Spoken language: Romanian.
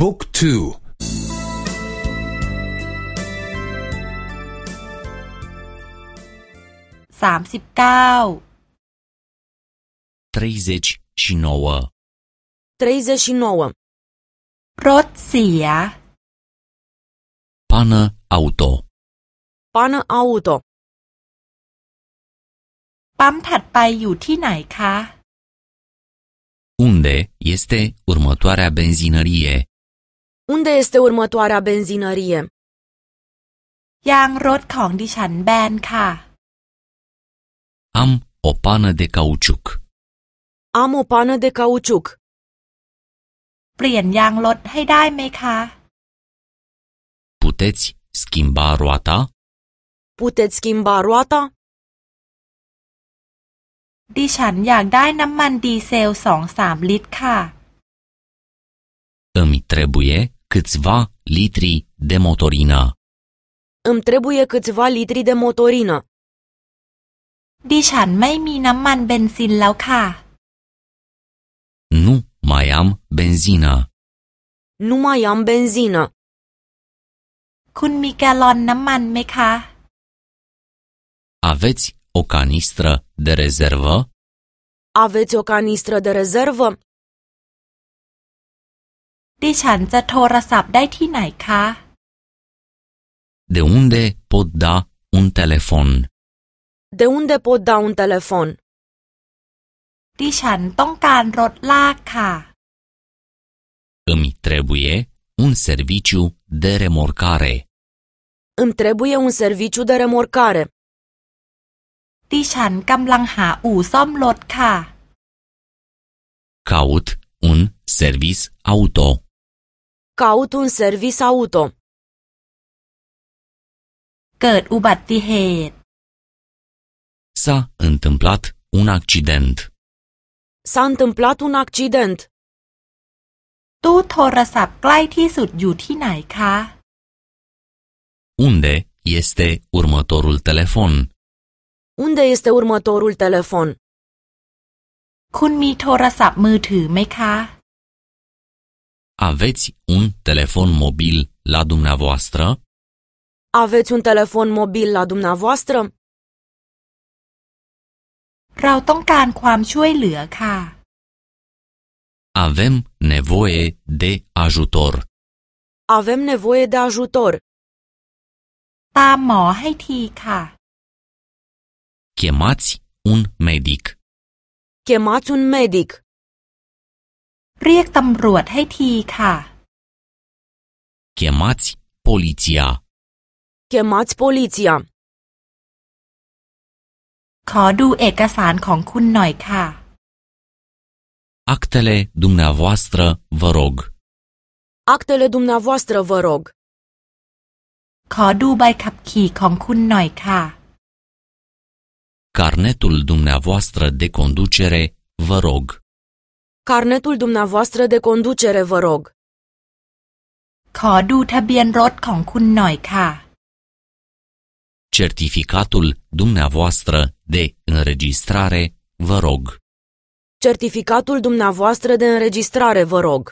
บุ๊กทูสามสิบเก้า treizeci și nouă, 39. รถเสีย pană auto, Pană auto. ปั๊มถัดไปอยู่ที่ไหนคะ unde este următoarea benzinărie, Unde este următoarea benzinărie? ยางรถของดิฉันแบนค่ะ am o pană de cauciuc, Am o pană de cauciuc. เปลี่ยนยางรถให้ได้ไหมคะ puteți schimba roata, Puteți schimba roata? ดิฉันอยากได้น้ำมันดีเซลสองสามลิตรค่ะ îmi trebuie câțiva litri de motorină, Îmi trebuie câțiva litri de motorină. ดิฉันไม่มีน้ำมันเบนซินแล้วค่ะ nu mai am benzină, Nu mai am benzină. คุณมีแกลลอนน้ำมันไหมคะ aveți o canistră de rezervă, Aveți o canistră de rezervă? ดิฉันจะโทรศัพท์ได้ที่ไหนคะ de unde pot da un telefon, De unde pot da un telefon? ดิฉันต้องการรถลากค่ะ îmi trebuie un serviciu de remorcare. Îmi trebuie un serviciu de remorcare. ดิฉันกำลังหาอู่ซ่อมรถค่ะ Caut un servis auto. Caut un servis auto. เกิดอุบัติเหตุ S-a întâmplat un accident. S-a întâmplat un accident. ตู้โทรศัพท์ใกล้ที่สุดอยู่ที่ไหนคะ Unde este următorul telefon? Unde este următorul telefon? คุณมีโทรศัพท์มือถือไหมคะ Aveți un telefon mobil la dumneavoastră? Aveți un telefon mobil la dumneavoastră? เราต้องการความช่วยเหลือค่ะ Avem nevoie de ajutor. Avem nevoie de ajutor. ตามหมอให้ทีค่ะ Chemați un medic. Chemați un medic. เรียกตำรวจให้ทีค่ะ Chemați poliția. Chemați poliția. ขอดูเอกสารของคุณหน่อยค่ะ Actele dumneavoastră, vă rog. Actele dumneavoastră, vă rog. ขอดูใบขับขี่ของคุณหน่อยค่ะ Carnetul dumneavoastră de conducere, vă rog. Carnetul dumneavoastră de conducere, vă rog. ขอดูทะเบียนรถของคุณหน่อยค่ะ Certificatul dumneavoastră de înregistrare, vă rog. Certificatul dumneavoastră de înregistrare, vă rog.